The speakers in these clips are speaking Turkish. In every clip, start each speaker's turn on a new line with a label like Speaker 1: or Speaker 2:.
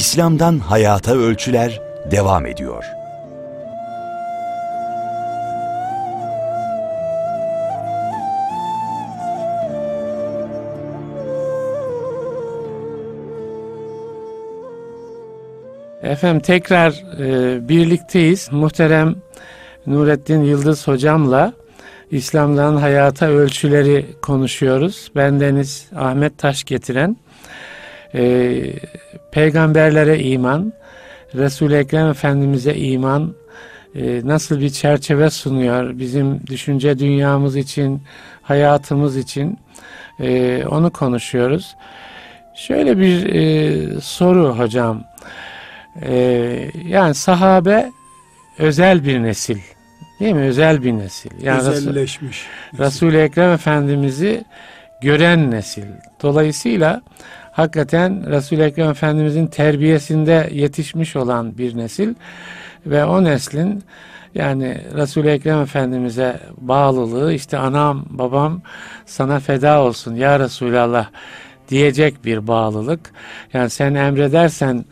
Speaker 1: İslam'dan Hayata Ölçüler devam ediyor.
Speaker 2: Efendim tekrar e, birlikteyiz. Muhterem Nurettin Yıldız hocamla İslam'dan hayata ölçüleri konuşuyoruz. Bendeniz Ahmet Taş getiren e, peygamberlere iman, Resul-i Ekrem Efendimiz'e iman e, nasıl bir çerçeve sunuyor bizim düşünce dünyamız için, hayatımız için e, onu konuşuyoruz. Şöyle bir e, soru hocam. E, yani sahabe özel bir nesil. Değil mi? Özel bir nesil. Yani
Speaker 3: Özelleşmiş.
Speaker 2: Resul- Resul-i Ekrem Efendimiz'i gören nesil. Dolayısıyla hakikaten Resul-i Ekrem Efendimizin terbiyesinde yetişmiş olan bir nesil ve o neslin yani Resul-i Ekrem Efendimiz'e bağlılığı işte anam babam sana feda olsun ya Resulallah diyecek bir bağlılık. Yani sen emredersen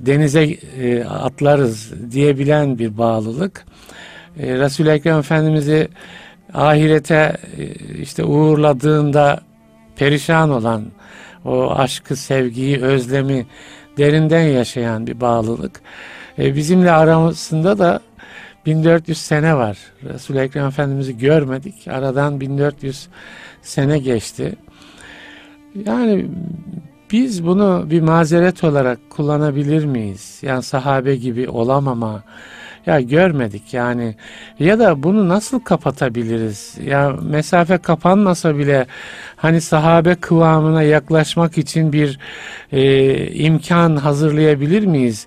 Speaker 2: denize e, atlarız diyebilen bir bağlılık. E, Resul-i Ekrem Efendimiz'i ahirete e, işte uğurladığında perişan olan o aşkı, sevgiyi, özlemi derinden yaşayan bir bağlılık. E, bizimle aramızda da 1400 sene var. Resul-i Ekrem Efendimiz'i görmedik. Aradan 1400 sene geçti. Yani biz bunu bir mazeret olarak kullanabilir miyiz? Yani sahabe gibi olamama, ya görmedik yani ya da bunu nasıl kapatabiliriz? Ya mesafe kapanmasa bile hani sahabe kıvamına yaklaşmak için bir e, imkan hazırlayabilir miyiz?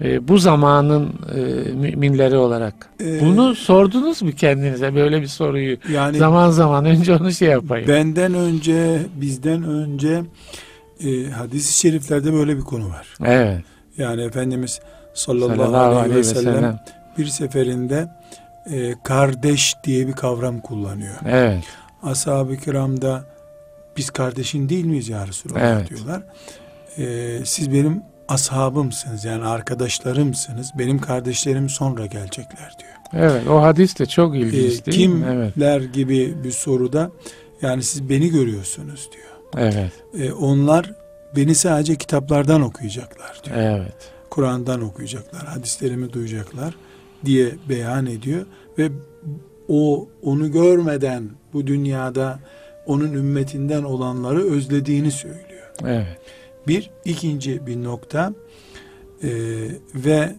Speaker 2: E, bu zamanın e, müminleri olarak.
Speaker 3: Ee,
Speaker 2: bunu sordunuz mu kendinize böyle bir soruyu?
Speaker 3: Yani
Speaker 2: zaman zaman önce onu şey yapayım.
Speaker 3: benden önce, bizden önce e, hadis-i şeriflerde böyle bir konu var.
Speaker 2: Evet.
Speaker 3: Yani Efendimiz sallallahu,
Speaker 2: Sallallahu
Speaker 3: aleyhi ve sellem, bir seferinde e, kardeş diye bir kavram kullanıyor.
Speaker 2: Evet.
Speaker 3: Ashab-ı kiramda biz kardeşin değil miyiz ya Resulallah
Speaker 2: Evet.
Speaker 3: diyorlar. E, siz benim ashabımsınız yani arkadaşlarımsınız. Benim kardeşlerim sonra gelecekler diyor.
Speaker 2: Evet. O hadis de çok
Speaker 3: E,
Speaker 2: ilginç değil mi? Evet.
Speaker 3: kimler gibi bir soruda yani siz beni görüyorsunuz diyor.
Speaker 2: Evet.
Speaker 3: E, onlar beni sadece kitaplardan okuyacaklar diyor.
Speaker 2: Evet.
Speaker 3: Kur'an'dan okuyacaklar, hadislerimi duyacaklar diye beyan ediyor ve o onu görmeden bu dünyada onun ümmetinden olanları özlediğini söylüyor.
Speaker 2: Evet.
Speaker 3: Bir ikinci bir nokta e, ve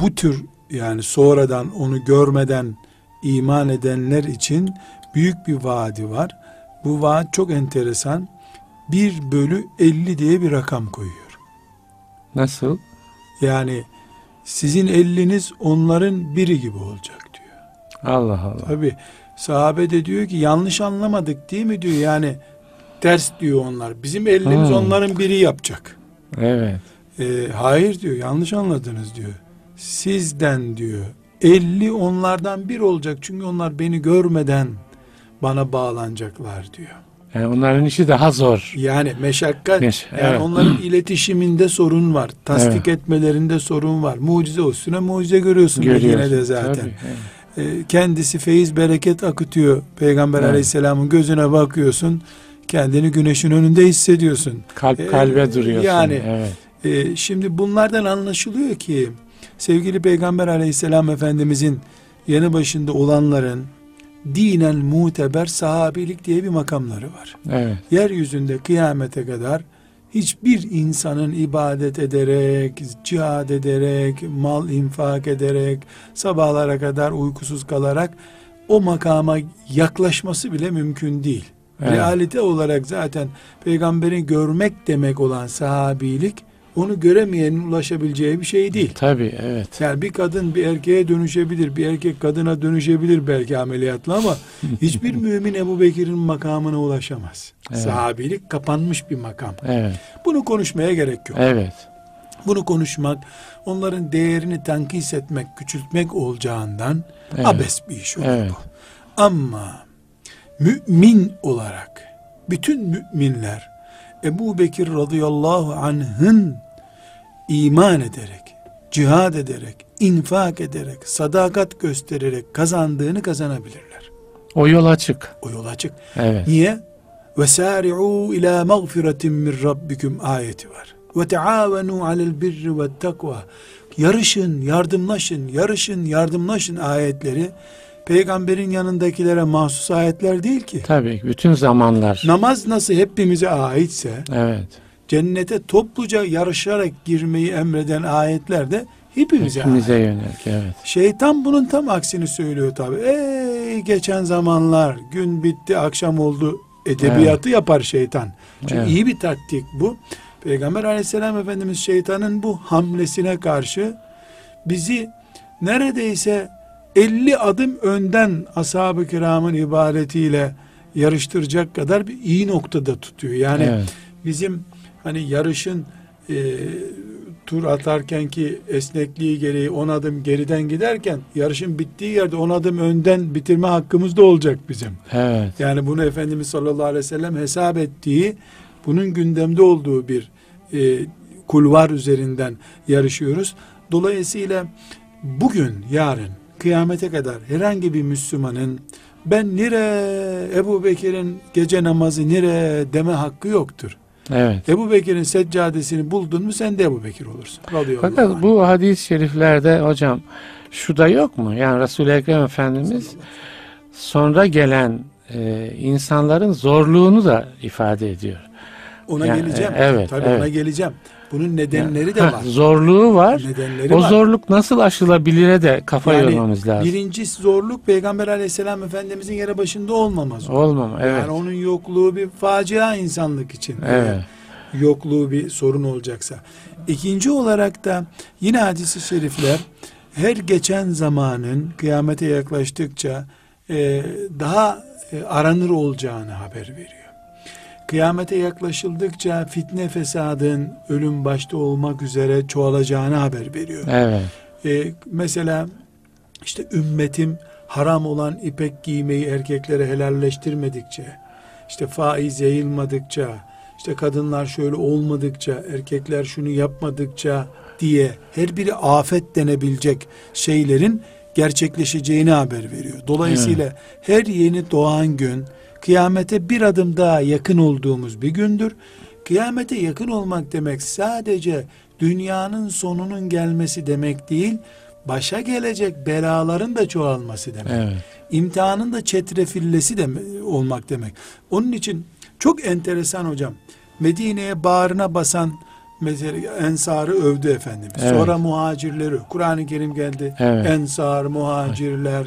Speaker 3: bu tür yani sonradan onu görmeden iman edenler için büyük bir vaadi var. Bu vaat çok enteresan. 1 bölü 50 diye bir rakam koyuyor.
Speaker 2: Nasıl?
Speaker 3: Yani sizin eliniz onların biri gibi olacak diyor.
Speaker 2: Allah Allah.
Speaker 3: Tabi sahabe de diyor ki yanlış anlamadık değil mi diyor yani ters diyor onlar. Bizim elimiz
Speaker 2: Hmm.
Speaker 3: onların biri yapacak.
Speaker 2: Evet.
Speaker 3: E, hayır diyor yanlış anladınız diyor. Sizden diyor 50 onlardan bir olacak çünkü onlar beni görmeden bana bağlanacaklar diyor.
Speaker 2: Yani onların işi daha zor.
Speaker 3: Yani meşakkat
Speaker 2: Meş-
Speaker 3: yani
Speaker 2: evet.
Speaker 3: onların iletişiminde sorun var. Tasdik etmelerinde sorun var. Mucize üstüne mucize görüyorsun. Medine'de zaten.
Speaker 2: Tabii, evet.
Speaker 3: E, kendisi feyiz bereket akıtıyor. Peygamber
Speaker 2: Evet.
Speaker 3: Aleyhisselam'ın gözüne bakıyorsun. Kendini güneşin önünde hissediyorsun.
Speaker 2: Kalp
Speaker 3: Ee,
Speaker 2: kalbe duruyorsun.
Speaker 3: yani-
Speaker 2: evet.
Speaker 3: E, şimdi bunlardan anlaşılıyor ki sevgili Peygamber Aleyhisselam Efendimizin yanı başında olanların dinen muteber sahabilik diye bir makamları var.
Speaker 2: Evet.
Speaker 3: Yeryüzünde kıyamete kadar hiçbir insanın ibadet ederek, cihad ederek, mal infak ederek, sabahlara kadar uykusuz kalarak o makama yaklaşması bile mümkün değil.
Speaker 2: Evet.
Speaker 3: Realite olarak zaten peygamberi görmek demek olan sahabilik onu göremeyenin ulaşabileceği bir şey değil.
Speaker 2: Tabii evet.
Speaker 3: Yani bir kadın bir erkeğe dönüşebilir, bir erkek kadına dönüşebilir belki ameliyatla ama hiçbir mümin Ebu Bekir'in makamına ulaşamaz.
Speaker 2: Evet.
Speaker 3: Sahabilik kapanmış bir makam.
Speaker 2: Evet.
Speaker 3: Bunu konuşmaya gerek yok.
Speaker 2: Evet.
Speaker 3: Bunu konuşmak, onların değerini tenkis etmek, küçültmek olacağından
Speaker 2: Evet.
Speaker 3: abes bir iş olur
Speaker 2: Evet.
Speaker 3: bu. Ama mümin olarak bütün müminler Ebu Bekir radıyallahu anh'ın iman ederek, cihad ederek, infak ederek, sadakat göstererek kazandığını kazanabilirler.
Speaker 2: O yol açık.
Speaker 3: O yol açık.
Speaker 2: Evet.
Speaker 3: Niye? Ve sari'u ila mağfiretin min rabbikum ayeti var. Ve taavenu alel birri ve takva. Yarışın, yardımlaşın, yarışın, yardımlaşın ayetleri peygamberin yanındakilere mahsus ayetler değil ki.
Speaker 2: Tabii bütün zamanlar.
Speaker 3: Namaz nasıl hepimize aitse
Speaker 2: Evet.
Speaker 3: cennete topluca yarışarak girmeyi emreden ayetler de hepimize,
Speaker 2: Hepimize
Speaker 3: ait.
Speaker 2: yönelik. Evet.
Speaker 3: Şeytan bunun tam aksini söylüyor tabi. Ey geçen zamanlar gün bitti akşam oldu edebiyatı yapar şeytan. Çünkü
Speaker 2: Evet.
Speaker 3: iyi bir taktik bu. Peygamber aleyhisselam efendimiz şeytanın bu hamlesine karşı bizi neredeyse 50 adım önden ashab-ı kiramın ibadetiyle yarıştıracak kadar bir iyi noktada tutuyor. Yani
Speaker 2: evet.
Speaker 3: bizim hani yarışın e, tur atarken ki esnekliği gereği 10 adım geriden giderken yarışın bittiği yerde 10 adım önden bitirme hakkımız da olacak bizim.
Speaker 2: Evet.
Speaker 3: Yani bunu Efendimiz sallallahu aleyhi ve sellem hesap ettiği bunun gündemde olduğu bir e, kulvar üzerinden yarışıyoruz. Dolayısıyla bugün yarın kıyamete kadar herhangi bir Müslümanın ben nire Ebu Bekir'in gece namazı nire deme hakkı yoktur.
Speaker 2: Evet.
Speaker 3: Ebu Bekir'in seccadesini buldun mu sen de Ebu Bekir olursun. Anh.
Speaker 2: Fakat bu hadis-i şeriflerde hocam şu da yok mu? Yani Resul-i Ekrem Efendimiz sonra gelen e, insanların zorluğunu da ifade ediyor.
Speaker 3: ona
Speaker 2: Yani,
Speaker 3: geleceğim.
Speaker 2: e, evet,
Speaker 3: Tabii
Speaker 2: evet.
Speaker 3: ona geleceğim. Bunun nedenleri de var.
Speaker 2: Zorluğu var.
Speaker 3: Nedenleri
Speaker 2: O
Speaker 3: var.
Speaker 2: zorluk nasıl aşılabilire de kafa
Speaker 3: Yani
Speaker 2: yormamız lazım.
Speaker 3: Birinci zorluk Peygamber aleyhisselam efendimizin yere başında olmaması.
Speaker 2: Olmam. Evet.
Speaker 3: Yani onun yokluğu bir facia insanlık için.
Speaker 2: Evet.
Speaker 3: Eğer Yokluğu bir sorun olacaksa. İkinci olarak da yine hadisi şerifler her geçen zamanın kıyamete yaklaştıkça e, daha e, aranır olacağını haber veriyor. Kıyamete yaklaşıldıkça fitne fesadın ölüm başta olmak üzere çoğalacağını haber veriyor.
Speaker 2: Evet.
Speaker 3: Ee, mesela işte ümmetim haram olan ipek giymeyi erkeklere helalleştirmedikçe, işte faiz yayılmadıkça, işte kadınlar şöyle olmadıkça, erkekler şunu yapmadıkça diye her biri afet denebilecek şeylerin gerçekleşeceğini haber veriyor. Dolayısıyla her yeni doğan gün kıyamete bir adım daha yakın olduğumuz bir gündür. Kıyamete yakın olmak demek sadece dünyanın sonunun gelmesi demek değil, başa gelecek belaların da çoğalması demek.
Speaker 2: Evet.
Speaker 3: İmtihanın da çetrefillesi de olmak demek. Onun için çok enteresan hocam. Medine'ye bağrına basan mesela Ensar'ı övdü Efendimiz.
Speaker 2: Evet.
Speaker 3: Sonra muhacirleri. Kur'an-ı Kerim geldi.
Speaker 2: Evet.
Speaker 3: Ensar, muhacirler.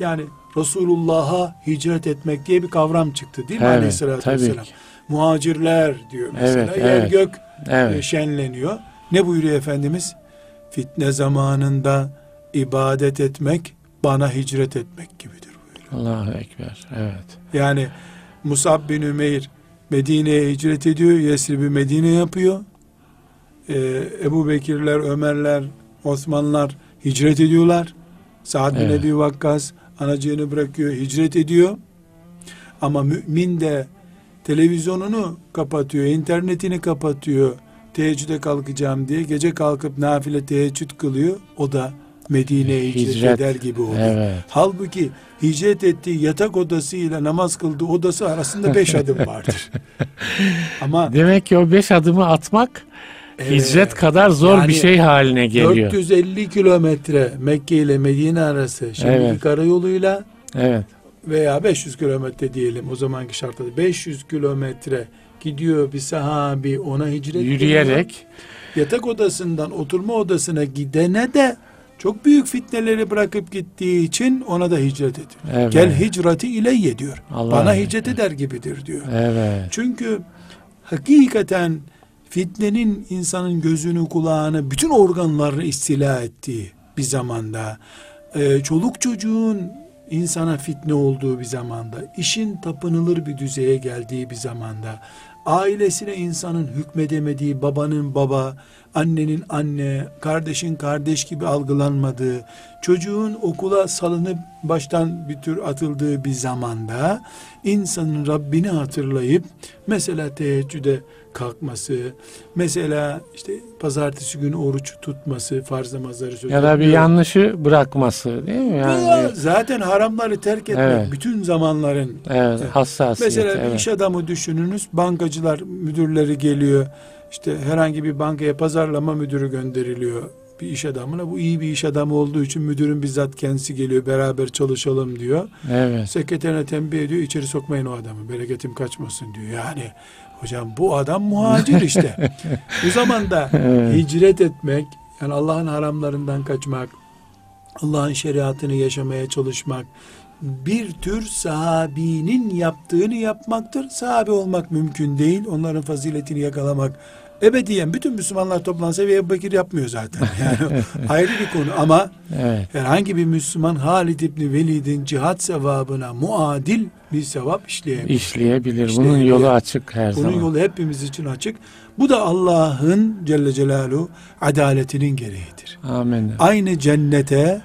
Speaker 3: Yani Resulullah'a hicret etmek diye bir kavram çıktı değil mi
Speaker 2: Evet,
Speaker 3: Aleyhisselatü
Speaker 2: tabii
Speaker 3: Vesselam?
Speaker 2: ki.
Speaker 3: Muhacirler diyor mesela.
Speaker 2: Evet,
Speaker 3: Yer
Speaker 2: evet.
Speaker 3: gök e,
Speaker 2: Evet.
Speaker 3: şenleniyor. Ne buyuruyor Efendimiz? Fitne zamanında ibadet etmek bana hicret etmek gibidir buyuruyor.
Speaker 2: Allahu Ekber. Evet.
Speaker 3: Yani Musab bin Ümeyr Medine'ye hicret ediyor. Yesrib'i Medine yapıyor. Ee, Ebu Bekirler, Ömerler, Osmanlar hicret ediyorlar. Sa'd bin
Speaker 2: Evet.
Speaker 3: Ebi Vakkas anacığını bırakıyor, hicret ediyor. Ama mümin de televizyonunu kapatıyor, internetini kapatıyor. Teheccüde kalkacağım diye gece kalkıp nafile teheccüd kılıyor. O da Medine'ye hicret,
Speaker 2: Hicret.
Speaker 3: eder gibi oluyor.
Speaker 2: Evet.
Speaker 3: Halbuki hicret ettiği yatak odasıyla namaz kıldığı odası arasında beş adım vardır. Ama
Speaker 2: Demek ki o beş adımı atmak. Hicret kadar zor
Speaker 3: Yani
Speaker 2: bir şey haline geliyor.
Speaker 3: 450 kilometre Mekke ile Medine arası şimdiki
Speaker 2: Evet.
Speaker 3: karayoluyla
Speaker 2: Evet.
Speaker 3: veya 500 kilometre diyelim o zamanki şartlarda 500 kilometre gidiyor bir sahabi ona hicret ediyor.
Speaker 2: Yürüyerek
Speaker 3: yatak odasından oturma odasına gidene de çok büyük fitneleri bırakıp gittiği için ona da hicret ediyor.
Speaker 2: Evet.
Speaker 3: Gel hicrati ileyye diyor.
Speaker 2: Allah
Speaker 3: Bana hicret eder gibidir diyor.
Speaker 2: Evet.
Speaker 3: Çünkü hakikaten fitnenin insanın gözünü, kulağını, bütün organlarını istila ettiği bir zamanda, e, çoluk çocuğun insana fitne olduğu bir zamanda, işin tapınılır bir düzeye geldiği bir zamanda, ailesine insanın hükmedemediği, babanın baba, annenin anne, kardeşin kardeş gibi algılanmadığı, çocuğun okula salınıp baştan bir tür atıldığı bir zamanda insanın Rabbini hatırlayıp mesela teheccüde kalkması, mesela işte pazartesi günü oruç tutması, farz namazları sözü.
Speaker 2: Ya da bir yanlışı bırakması değil mi? Yani,
Speaker 3: zaten haramları terk etmek
Speaker 2: Evet.
Speaker 3: bütün zamanların
Speaker 2: evet, hassasiyet.
Speaker 3: Mesela bir
Speaker 2: evet.
Speaker 3: iş adamı düşününüz. Bankacılar müdürleri geliyor. İşte herhangi bir bankaya pazarlama müdürü gönderiliyor bir iş adamına. Bu iyi bir iş adamı olduğu için müdürün bizzat kendisi geliyor. Beraber çalışalım diyor.
Speaker 2: Evet.
Speaker 3: Sekreterine tembih ediyor. içeri sokmayın o adamı. Bereketim kaçmasın diyor. Yani hocam bu adam muhacir işte. bu zamanda
Speaker 2: Evet.
Speaker 3: hicret etmek, yani Allah'ın haramlarından kaçmak, Allah'ın şeriatını yaşamaya çalışmak, bir tür sahabinin yaptığını yapmaktır. Sahabi olmak mümkün değil. Onların faziletini yakalamak ebediyen bütün Müslümanlar toplansa ve Ebu Bekir yapmıyor zaten. Yani ayrı bir konu ama
Speaker 2: Evet.
Speaker 3: herhangi bir Müslüman Halid İbni Velid'in cihat sevabına muadil bir sevap işleyebilir.
Speaker 2: işleyebilir. Bunun yolu açık her
Speaker 3: Bunun
Speaker 2: zaman.
Speaker 3: yolu hepimiz için açık. Bu da Allah'ın Celle Celaluhu adaletinin gereğidir.
Speaker 2: Amin.
Speaker 3: Aynı cennete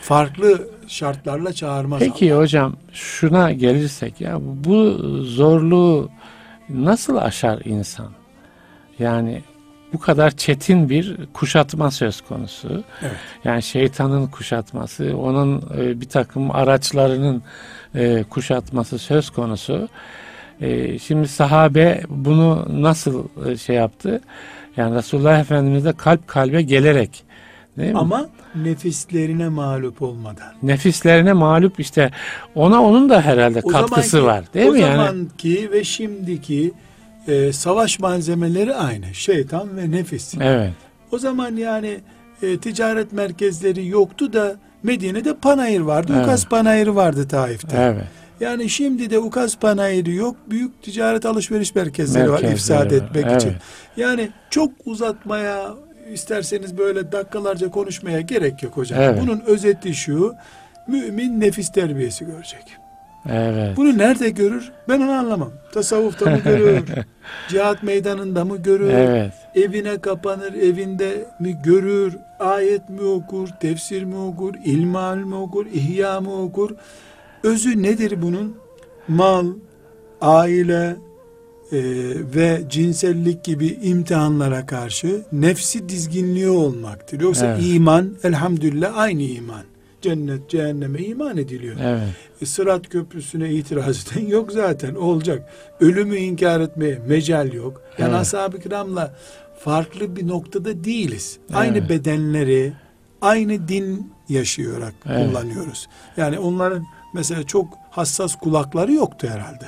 Speaker 3: farklı şartlarla çağırmaz.
Speaker 2: Peki hocam şuna gelirsek ya bu zorluğu nasıl aşar insan? Yani bu kadar çetin bir kuşatma söz konusu.
Speaker 3: Evet.
Speaker 2: Yani şeytanın kuşatması, onun e, bir takım araçlarının e, kuşatması söz konusu. E, şimdi sahabe bunu nasıl e, şey yaptı? Yani Resulullah Efendimiz de kalp kalbe gelerek değil mi?
Speaker 3: Ama nefislerine mağlup olmadan.
Speaker 2: nefislerine mağlup işte ona onun da herhalde
Speaker 3: O
Speaker 2: katkısı
Speaker 3: zamanki-
Speaker 2: var değil
Speaker 3: o
Speaker 2: mi yani?
Speaker 3: zamanki ve şimdiki e, savaş malzemeleri aynı. Şeytan ve nefis.
Speaker 2: Evet.
Speaker 3: O zaman yani e, ticaret merkezleri yoktu da Medine'de panayır vardı.
Speaker 2: Evet.
Speaker 3: Ukas panayırı vardı Taif'te.
Speaker 2: Evet.
Speaker 3: Yani şimdi de Ukas panayırı yok. Büyük ticaret alışveriş merkezleri, var
Speaker 2: Merkezleri
Speaker 3: ifsad
Speaker 2: var.
Speaker 3: etmek
Speaker 2: Evet.
Speaker 3: için. Yani çok uzatmaya isterseniz böyle dakikalarca konuşmaya gerek yok hocam.
Speaker 2: Evet.
Speaker 3: Bunun özeti şu. Mümin nefis terbiyesi görecek.
Speaker 2: Evet.
Speaker 3: Bunu nerede görür? Ben onu anlamam. Tasavvufta mı görür? Cihat meydanında mı görür?
Speaker 2: Evet.
Speaker 3: Evine kapanır, evinde mi görür? Ayet mi okur? Tefsir mi okur? İlmal mi okur? İhya mı okur? Özü nedir bunun? Mal, aile e, ve cinsellik gibi imtihanlara karşı nefsi dizginliği olmaktır. Yoksa
Speaker 2: Evet.
Speaker 3: iman elhamdülillah aynı iman. Cennet, cehenneme iman ediliyor.
Speaker 2: Evet.
Speaker 3: E, Sırat köprüsüne itiraz eden yok zaten olacak. Ölümü inkar etmeye mecal yok. Yani
Speaker 2: Evet.
Speaker 3: ashab-ı kiramla farklı bir noktada değiliz.
Speaker 2: Evet.
Speaker 3: Aynı bedenleri, aynı din yaşayarak
Speaker 2: Evet.
Speaker 3: kullanıyoruz. Yani onların mesela çok hassas kulakları yoktu herhalde.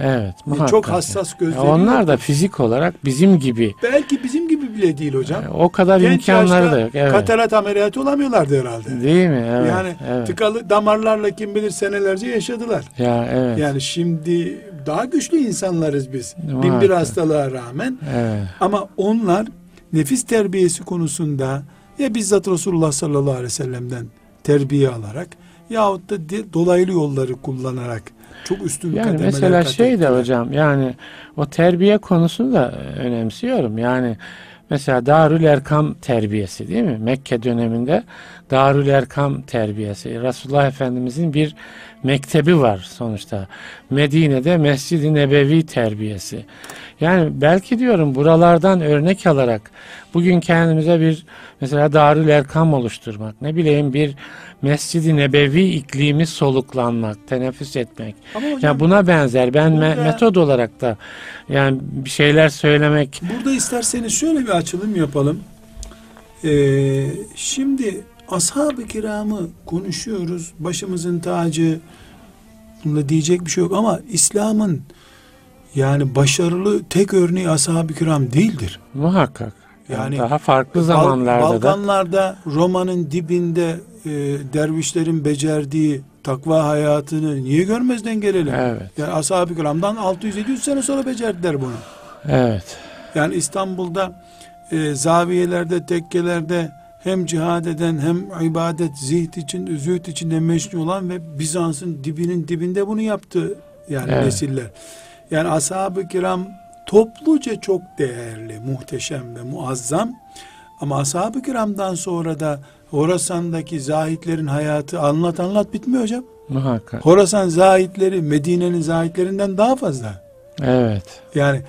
Speaker 2: Evet.
Speaker 3: E,
Speaker 2: muhakkak.
Speaker 3: çok hassas gözleri
Speaker 2: Ya Onlar
Speaker 3: yoktu.
Speaker 2: da fizik olarak bizim gibi
Speaker 3: Belki bizim gibi bile değil hocam.
Speaker 2: e, o kadar
Speaker 3: Genç
Speaker 2: imkanları da yok. Evet.
Speaker 3: Katarat ameliyatı olamıyorlardı herhalde.
Speaker 2: Değil mi? Evet.
Speaker 3: yani
Speaker 2: evet.
Speaker 3: tıkalı damarlarla kim bilir senelerce yaşadılar.
Speaker 2: Ya evet.
Speaker 3: Yani şimdi daha güçlü insanlarız biz. Bin bir hastalığa rağmen.
Speaker 2: Evet.
Speaker 3: Ama onlar nefis terbiyesi konusunda ya bizzat Resulullah sallallahu aleyhi ve sellem'den terbiye alarak yahut da dolaylı yolları kullanarak çok üstün
Speaker 2: Yani mesela şey de hocam yani o terbiye konusunu da önemsiyorum. Yani mesela Darül Erkam terbiyesi değil mi? Mekke döneminde Darül Erkam terbiyesi. Resulullah Efendimizin bir mektebi var sonuçta. Medine'de Mescid-i Nebevi terbiyesi. Yani belki diyorum buralardan örnek alarak bugün kendimize bir mesela Darül Erkam oluşturmak, ne bileyim bir Mescid-i Nebevi iklimi soluklanmak, teneffüs etmek.
Speaker 3: Ama hocam
Speaker 2: Ya buna benzer. Ben me-
Speaker 3: Burada-
Speaker 2: metod olarak da yani bir şeyler söylemek
Speaker 3: burada isterseniz şöyle bir açılım yapalım. Ee, şimdi ashab-ı kiramı konuşuyoruz. Başımızın tacı bunda diyecek bir şey yok ama İslam'ın yani başarılı tek örneği ashab-ı kiram değildir.
Speaker 2: muhakkak.
Speaker 3: Yani,
Speaker 2: daha farklı
Speaker 3: Bal-
Speaker 2: zamanlarda da
Speaker 3: Balkanlarda Roma'nın dibinde e, dervişlerin becerdiği takva hayatını niye görmezden gelelim?
Speaker 2: Evet.
Speaker 3: Yani ashab-ı kiramdan 600-700 sene sonra becerdiler bunu.
Speaker 2: evet.
Speaker 3: Yani İstanbul'da e, zaviyelerde, tekkelerde hem cihad eden hem ibadet, zihd için, zühd içinde meşgul olan ve Bizans'ın dibinin dibinde bunu yaptı yani
Speaker 2: Evet.
Speaker 3: nesiller. Yani ashab-ı kiram topluca çok değerli, muhteşem ve muazzam. Ama ashab-ı kiramdan sonra da Horasan'daki zahitlerin hayatı anlat anlat bitmiyor hocam.
Speaker 2: Muhakkak.
Speaker 3: Horasan zahitleri Medine'nin zahitlerinden daha fazla.
Speaker 2: Evet.
Speaker 3: Yani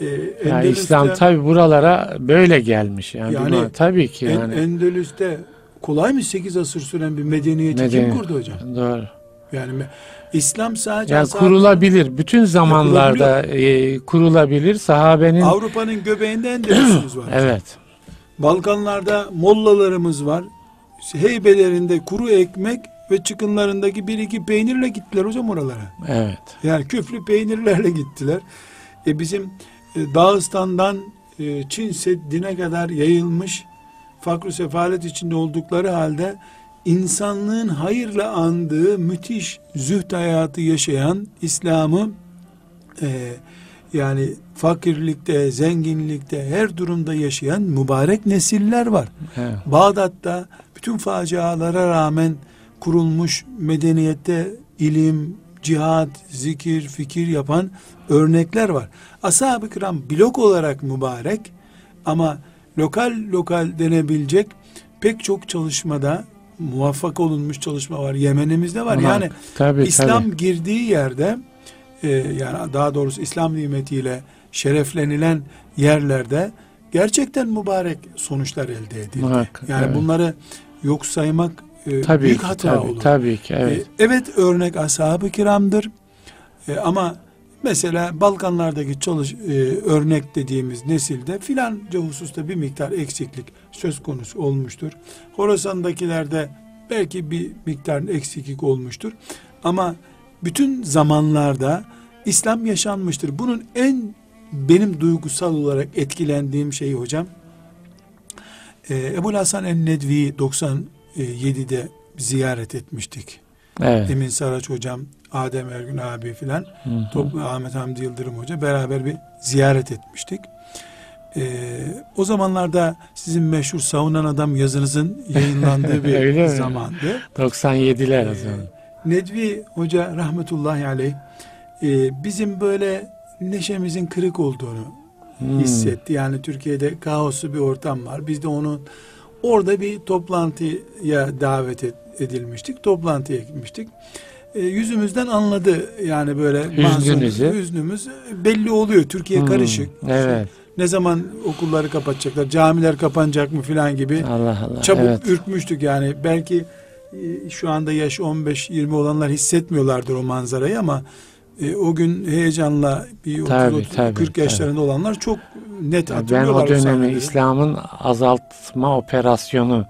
Speaker 3: e,
Speaker 2: Yani
Speaker 3: Endülüs'te,
Speaker 2: İslam tabi buralara böyle gelmiş. Yani,
Speaker 3: Yani
Speaker 2: tabii ki
Speaker 3: En-
Speaker 2: yani.
Speaker 3: Endülüs'te kolay mı 8 asır süren bir medeniyeti
Speaker 2: Medeni-
Speaker 3: kim kurdu hocam?
Speaker 2: Doğru.
Speaker 3: Yani İslam sadece
Speaker 2: Yani kurulabilir. Bütün zamanlarda e, kurulabilir. Sahabenin
Speaker 3: Avrupa'nın göbeğinde Endülüs'ümüz var.
Speaker 2: evet.
Speaker 3: Balkanlarda mollalarımız var. Heybelerinde kuru ekmek ve çıkınlarındaki bir iki peynirle gittiler hocam oralara.
Speaker 2: Evet.
Speaker 3: Yani küflü peynirlerle gittiler. E bizim e, Dağıstan'dan e, Çin Seddi'ne kadar yayılmış fakr sefalet içinde oldukları halde insanlığın hayırla andığı müthiş zühd hayatı yaşayan İslam'ı e, yani fakirlikte, zenginlikte, her durumda yaşayan mübarek nesiller var.
Speaker 2: evet.
Speaker 3: Bağdat'ta bütün facialara rağmen kurulmuş medeniyette ilim, cihat, zikir, fikir yapan örnekler var. Ashab-ı kiram blok olarak mübarek ama lokal lokal denebilecek pek çok çalışmada muvaffak olunmuş çalışma var. Yemenimizde var.
Speaker 2: Ama
Speaker 3: Yani
Speaker 2: tabii,
Speaker 3: İslam
Speaker 2: tabii.
Speaker 3: girdiği yerde e, yani daha doğrusu İslam nimetiyle şereflenilen yerlerde gerçekten mübarek sonuçlar elde edildi.
Speaker 2: Muhakkak,
Speaker 3: yani
Speaker 2: evet.
Speaker 3: bunları yok saymak e,
Speaker 2: Tabii
Speaker 3: büyük
Speaker 2: ki,
Speaker 3: hata
Speaker 2: tabii,
Speaker 3: olur.
Speaker 2: Tabii ki evet.
Speaker 3: E, evet örnek ashab-ı kiramdır. E, ama mesela Balkanlardaki çalış e, örnek dediğimiz nesilde filanca hususta bir miktar eksiklik söz konusu olmuştur. Horasan'dakilerde belki bir miktar eksiklik olmuştur. Ama bütün zamanlarda İslam yaşanmıştır. Bunun en benim duygusal olarak etkilendiğim şey hocam e, Ebu Hasan el-Nedvi 97'de ziyaret etmiştik.
Speaker 2: evet.
Speaker 3: Emin Saraç hocam, Adem Ergün abi filan, toplu Ahmet Hamdi Yıldırım hoca beraber bir ziyaret etmiştik. Ee, o zamanlarda sizin meşhur savunan adam yazınızın yayınlandığı bir zamandı.
Speaker 2: 97'ler o
Speaker 3: Ee. Nedvi Hoca rahmetullahi aleyh e, bizim böyle neşemizin kırık olduğunu
Speaker 2: Hmm.
Speaker 3: hissetti. Yani Türkiye'de kaoslu bir ortam var. Biz de onu orada bir toplantıya davet et- edilmiştik. Toplantıya gitmiştik. E, yüzümüzden anladı yani böyle
Speaker 2: Hüznünüzü.
Speaker 3: mahzun- hüznümüz belli oluyor. Türkiye
Speaker 2: Hmm,
Speaker 3: karışık.
Speaker 2: Evet.
Speaker 3: Ne zaman okulları kapatacaklar, camiler kapanacak mı filan gibi
Speaker 2: Allah Allah.
Speaker 3: çabuk
Speaker 2: evet.
Speaker 3: ürkmüştük yani. Belki e, şu anda yaş 15-20 olanlar hissetmiyorlardır o manzarayı ama e, o gün heyecanla bir
Speaker 2: Tabii,
Speaker 3: 30,
Speaker 2: tabii,
Speaker 3: 40 yaşlarında olanlar çok net
Speaker 2: ben
Speaker 3: hatırlıyorlar.
Speaker 2: o dönemi. İslam'ın azaltma operasyonu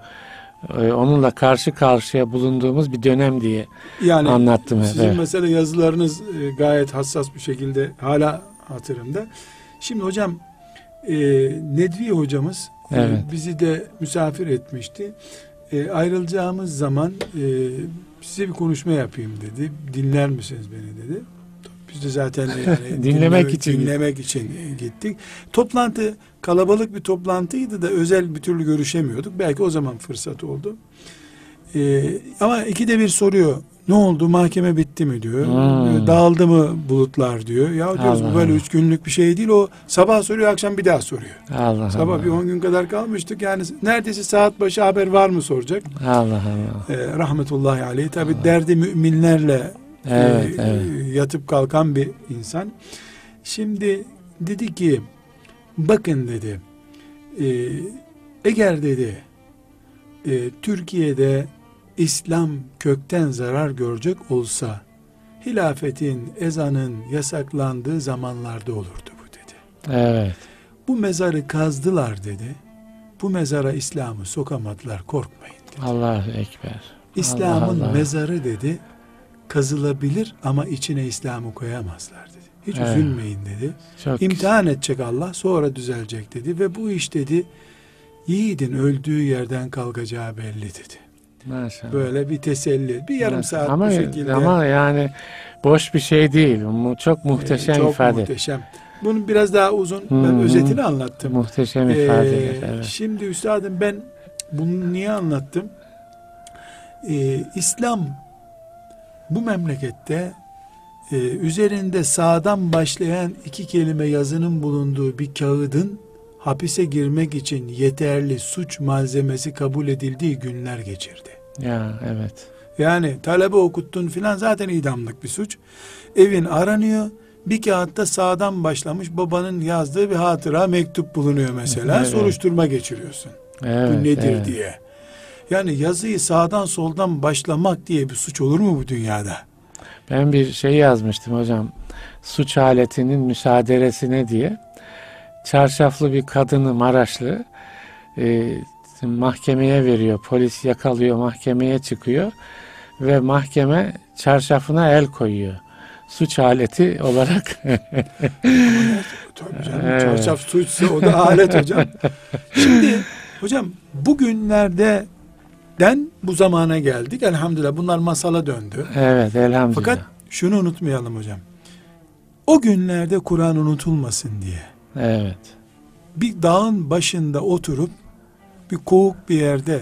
Speaker 2: onunla karşı karşıya bulunduğumuz bir dönem diye
Speaker 3: yani
Speaker 2: anlattım.
Speaker 3: Sizin
Speaker 2: evet.
Speaker 3: mesela yazılarınız e, gayet hassas bir şekilde hala hatırımda. Şimdi hocam e, Nedvi hocamız e,
Speaker 2: Evet.
Speaker 3: bizi de misafir etmişti. E, ayrılacağımız zaman e, size bir konuşma yapayım dedi. Dinler misiniz beni dedi. Biz de zaten yani
Speaker 2: Dinlemek için.
Speaker 3: dinlemek için gittik. Toplantı kalabalık bir toplantıydı da özel bir türlü görüşemiyorduk. Belki o zaman fırsat oldu. Ee, ama ikide bir soruyor. Ne oldu? Mahkeme bitti mi diyor.
Speaker 2: Hmm.
Speaker 3: Dağıldı mı bulutlar diyor. Ya diyoruz
Speaker 2: Allah
Speaker 3: bu böyle
Speaker 2: Allah.
Speaker 3: üç günlük bir şey değil. O sabah soruyor, akşam bir daha soruyor.
Speaker 2: Allah
Speaker 3: Sabah
Speaker 2: Allah.
Speaker 3: bir on gün kadar kalmıştık. Yani neredeyse saat başı haber var mı soracak.
Speaker 2: Allah Allah.
Speaker 3: Ee, rahmetullahi aleyh. Tabi derdi müminlerle
Speaker 2: Evet,
Speaker 3: e,
Speaker 2: evet.
Speaker 3: yatıp kalkan bir insan. Şimdi dedi ki bakın dedi e, eğer dedi e, Türkiye'de İslam kökten zarar görecek olsa hilafetin ezanın yasaklandığı zamanlarda olurdu bu dedi.
Speaker 2: Evet.
Speaker 3: Bu mezarı kazdılar dedi. Bu mezara İslam'ı sokamadılar korkmayın dedi.
Speaker 2: Allahu Ekber.
Speaker 3: İslam'ın
Speaker 2: Allah Allah.
Speaker 3: mezarı dedi kazılabilir ama içine İslam'ı koyamazlar dedi. Hiç
Speaker 2: Evet.
Speaker 3: üzülmeyin dedi.
Speaker 2: Çok
Speaker 3: İmtihan edecek Allah sonra düzelecek dedi ve bu iş dedi yiğidin öldüğü yerden kalkacağı belli dedi.
Speaker 2: Maşallah.
Speaker 3: Böyle bir teselli. Bir yarım
Speaker 2: Maşallah.
Speaker 3: saat
Speaker 2: ama,
Speaker 3: bu şekilde.
Speaker 2: Ama yani boş bir şey değil. Çok muhteşem
Speaker 3: e, çok
Speaker 2: ifade.
Speaker 3: muhteşem. Bunun biraz daha uzun
Speaker 2: Hı
Speaker 3: ben
Speaker 2: hı.
Speaker 3: özetini anlattım.
Speaker 2: Muhteşem
Speaker 3: Ee,
Speaker 2: ifadeler. Evet.
Speaker 3: Şimdi üstadım ben bunu niye anlattım? Ee, İslam bu memlekette e, üzerinde sağdan başlayan iki kelime yazının bulunduğu bir kağıdın hapise girmek için yeterli suç malzemesi kabul edildiği günler geçirdi.
Speaker 2: Ya evet.
Speaker 3: Yani talebe okuttun filan zaten idamlık bir suç. Evin aranıyor. Bir kağıtta sağdan başlamış babanın yazdığı bir hatıra mektup bulunuyor mesela.
Speaker 2: Evet.
Speaker 3: Soruşturma geçiriyorsun.
Speaker 2: Evet,
Speaker 3: bu nedir
Speaker 2: evet.
Speaker 3: diye. Yani yazıyı sağdan soldan başlamak diye bir suç olur mu bu dünyada?
Speaker 2: Ben bir şey yazmıştım hocam. Suç aletinin müsaaderesine diye. Çarşaflı bir kadını Maraşlı e, mahkemeye veriyor. Polis yakalıyor, mahkemeye çıkıyor ve mahkeme çarşafına el koyuyor. Suç aleti olarak
Speaker 3: Tabii canım
Speaker 2: Evet.
Speaker 3: çarşaf suçsa o da alet hocam. Şimdi hocam bugünlerde den bu zamana geldik. Elhamdülillah bunlar masala döndü.
Speaker 2: evet elhamdülillah.
Speaker 3: Fakat şunu unutmayalım hocam. O günlerde Kur'an unutulmasın diye
Speaker 2: evet.
Speaker 3: bir dağın başında oturup bir kovuk bir yerde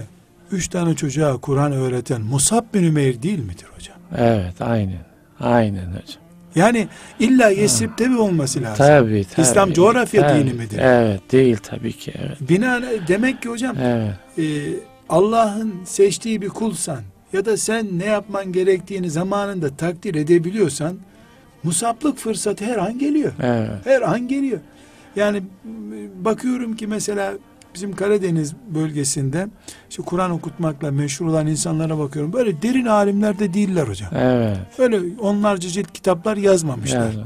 Speaker 3: üç tane çocuğa Kur'an öğreten Musab bin Ümeyr değil midir hocam?
Speaker 2: Evet aynen. Aynen hocam.
Speaker 3: Yani illa Yesrib'de mi olması lazım?
Speaker 2: Tabii tabii.
Speaker 3: İslam coğrafya
Speaker 2: Tabii.
Speaker 3: dini midir?
Speaker 2: Evet değil tabii ki. Evet.
Speaker 3: Binaen demek ki hocam
Speaker 2: Evet.
Speaker 3: e, Allah'ın seçtiği bir kulsan ya da sen ne yapman gerektiğini zamanında takdir edebiliyorsan musaplık fırsatı her an geliyor.
Speaker 2: Evet.
Speaker 3: Her an geliyor. Yani bakıyorum ki mesela bizim Karadeniz bölgesinde işte Kur'an okutmakla meşhur olan insanlara bakıyorum. Böyle derin alimler de değiller hocam.
Speaker 2: Evet.
Speaker 3: Böyle onlarca cilt kitaplar yazmamışlar.
Speaker 2: Yazma.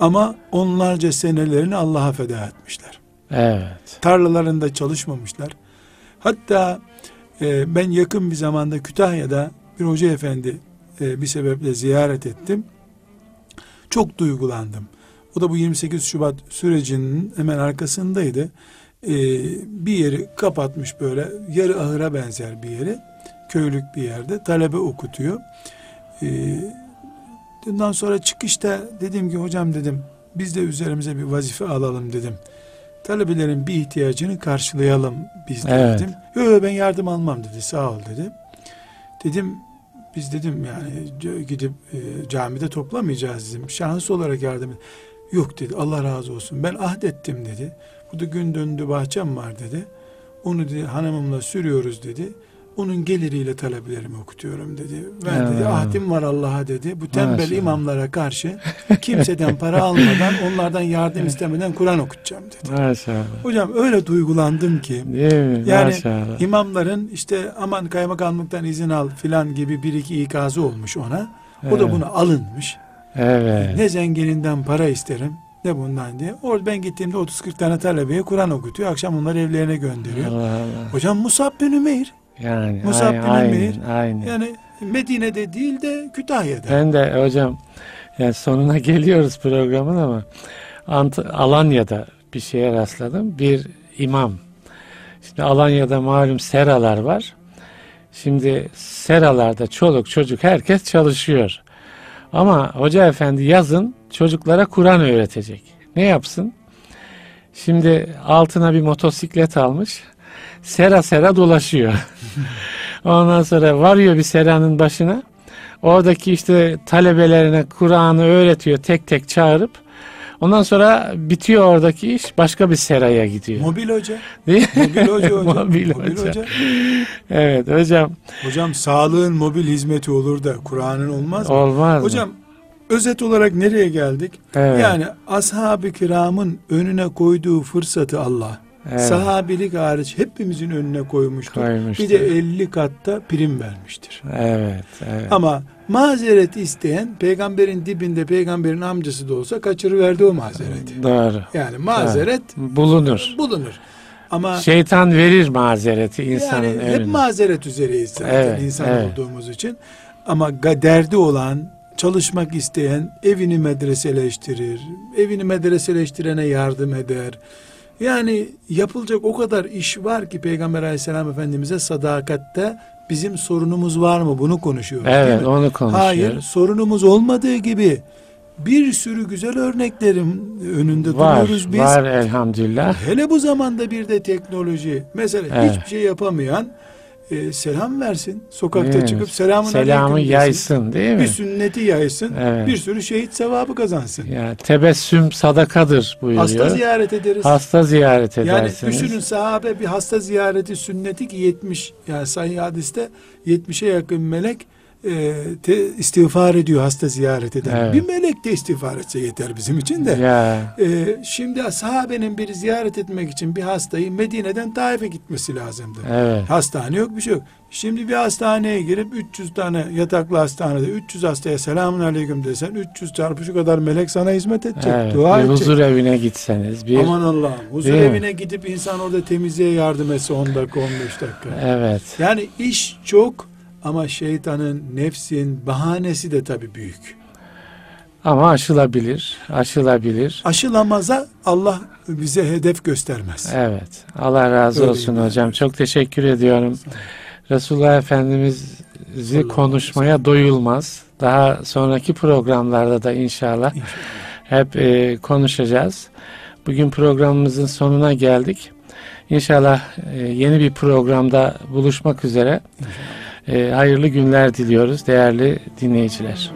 Speaker 3: Ama onlarca senelerini Allah'a feda etmişler.
Speaker 2: Evet.
Speaker 3: Tarlalarında çalışmamışlar. Hatta e, ben yakın bir zamanda Kütahya'da bir hoca efendi e, bir sebeple ziyaret ettim. Çok duygulandım. O da bu 28 Şubat sürecinin hemen arkasındaydı. E, bir yeri kapatmış böyle yarı ahıra benzer bir yeri. Köylük bir yerde talebe okutuyor. E, ondan sonra çıkışta dedim ki hocam dedim biz de üzerimize bir vazife alalım dedim. Talebelerin bir ihtiyacını karşılayalım biz
Speaker 2: Evet.
Speaker 3: dedim. Yok yok ben yardım almam dedi sağ ol dedi. Dedim biz dedim yani gidip e, camide toplamayacağız dedim. Şahıs olarak yardım. Yok dedi Allah razı olsun ben ahdettim dedi. Burada gün döndü bahçem var dedi. Onu dedi hanımımla sürüyoruz dedi. Onun geliriyle talebelerimi okutuyorum dedi. Ben dedi
Speaker 2: Ya.
Speaker 3: ahdim var Allah'a dedi. Bu tembel
Speaker 2: Maşallah.
Speaker 3: imamlara karşı kimseden para almadan onlardan yardım istemeden Kur'an okutacağım dedi.
Speaker 2: Maşallah.
Speaker 3: Hocam öyle duygulandım ki? Yani
Speaker 2: Maşallah.
Speaker 3: imamların işte aman kaymakamlıktan izin al filan gibi bir iki ikazı olmuş ona. O da
Speaker 2: Evet.
Speaker 3: buna alınmış.
Speaker 2: Evet.
Speaker 3: Ne zengininden para isterim ne bundan diye. Orada ben gittiğimde 30-40 tane talebeye Kur'an okutuyor. Akşam onları evlerine gönderiyor.
Speaker 2: Allah Allah.
Speaker 3: Hocam Musab bin Ümeyr.
Speaker 2: Yani
Speaker 3: Musab
Speaker 2: aynen,
Speaker 3: Ümeyr.
Speaker 2: aynen.
Speaker 3: Yani Medine'de değil de Kütahya'da.
Speaker 2: Ben de hocam yani sonuna geliyoruz programın ama Ant Alanya'da bir şeye rastladım. Bir imam. Şimdi Alanya'da malum seralar var. Şimdi seralarda çoluk çocuk herkes çalışıyor. Ama hoca efendi yazın çocuklara Kur'an öğretecek. Ne yapsın? Şimdi altına bir motosiklet almış. Sera sera dolaşıyor. Ondan sonra varıyor bir seranın başına. Oradaki işte talebelerine Kur'an'ı öğretiyor tek tek çağırıp. Ondan sonra bitiyor oradaki iş başka bir seraya gidiyor.
Speaker 3: Mobil hoca.
Speaker 2: Değil mi?
Speaker 3: Mobil hoca hocam.
Speaker 2: Mobil hoca. Evet hocam
Speaker 3: Hocam sağlığın mobil hizmeti olur da Kur'an'ın olmaz mı?
Speaker 2: olmaz mı?
Speaker 3: Hocam özet olarak nereye geldik?
Speaker 2: evet,
Speaker 3: Yani ashab-ı kiramın önüne koyduğu fırsatı Allah
Speaker 2: evet,
Speaker 3: sahabilik hariç hepimizin önüne koymuştur.
Speaker 2: koymuştur.
Speaker 3: Bir de 50 katta prim vermiştir.
Speaker 2: Evet, evet.
Speaker 3: Ama mazeret isteyen peygamberin dibinde peygamberin amcası da olsa kaçırıverdi o mazereti.
Speaker 2: Doğru.
Speaker 3: Yani mazeret
Speaker 2: Bulunur.
Speaker 3: bulunur. Ama
Speaker 2: Şeytan verir mazereti insanın
Speaker 3: yani hep
Speaker 2: önüne.
Speaker 3: mazeret üzereyiz zaten
Speaker 2: Evet,
Speaker 3: insan
Speaker 2: evet.
Speaker 3: olduğumuz için. Ama ga- derdi olan, çalışmak isteyen evini medreseleştirir. Evini medreseleştirene yardım eder. Yani yapılacak o kadar iş var ki Peygamber aleyhisselam efendimize sadakatte bizim sorunumuz var mı bunu konuşuyoruz
Speaker 2: Evet onu konuşuyoruz.
Speaker 3: Hayır sorunumuz olmadığı gibi bir sürü güzel örneklerin önünde
Speaker 2: var,
Speaker 3: duruyoruz biz.
Speaker 2: var elhamdülillah.
Speaker 3: Hele bu zamanda bir de teknoloji. Mesela
Speaker 2: Evet.
Speaker 3: hiçbir şey yapamayan e, selam versin. Sokakta
Speaker 2: mi?
Speaker 3: çıkıp selamun
Speaker 2: Selamı yaysın değil mi?
Speaker 3: Bir sünneti yaysın.
Speaker 2: Evet.
Speaker 3: Bir sürü şehit sevabı kazansın.
Speaker 2: Ya tebessüm sadakadır buyuruyor.
Speaker 3: Hasta ziyaret ederiz.
Speaker 2: Hasta ziyaret
Speaker 3: yani
Speaker 2: edersiniz.
Speaker 3: düşünün sahabe bir hasta ziyareti sünneti ki 70 yani sahih hadiste 70'e yakın melek e, te, istiğfar ediyor hasta ziyaret eden.
Speaker 2: Evet.
Speaker 3: Bir melek de istiğfar etse yeter bizim için de.
Speaker 2: Ya
Speaker 3: E, şimdi sahabenin biri ziyaret etmek için bir hastayı Medine'den Taif'e gitmesi lazımdı.
Speaker 2: evet.
Speaker 3: Hastane yok bir şey yok. Şimdi bir hastaneye girip 300 tane yataklı hastanede 300 hastaya selamun aleyküm desen 300 çarpı şu kadar melek sana hizmet edecek.
Speaker 2: evet.
Speaker 3: Dua
Speaker 2: bir
Speaker 3: edecek.
Speaker 2: huzur evine gitseniz bir
Speaker 3: Aman Allah'ım. Huzur
Speaker 2: Değil mi?
Speaker 3: evine gidip insan orada temizliğe yardım etse 10 dakika 15 dakika.
Speaker 2: evet.
Speaker 3: Yani iş çok ama şeytanın, nefsin bahanesi de tabii büyük.
Speaker 2: Ama aşılabilir. Aşılabilir.
Speaker 3: Aşılamaza Allah bize hedef göstermez.
Speaker 2: Evet. Allah razı
Speaker 3: Öyle
Speaker 2: olsun
Speaker 3: yani.
Speaker 2: hocam. Çok teşekkür ediyorum. Resulullah Efendimiz'i konuşmaya doyulmaz. Daha sonraki programlarda da inşallah
Speaker 3: İnşallah.
Speaker 2: hep e, konuşacağız. Bugün programımızın sonuna geldik. İnşallah e, yeni bir programda buluşmak üzere. E, hayırlı günler diliyoruz değerli dinleyiciler.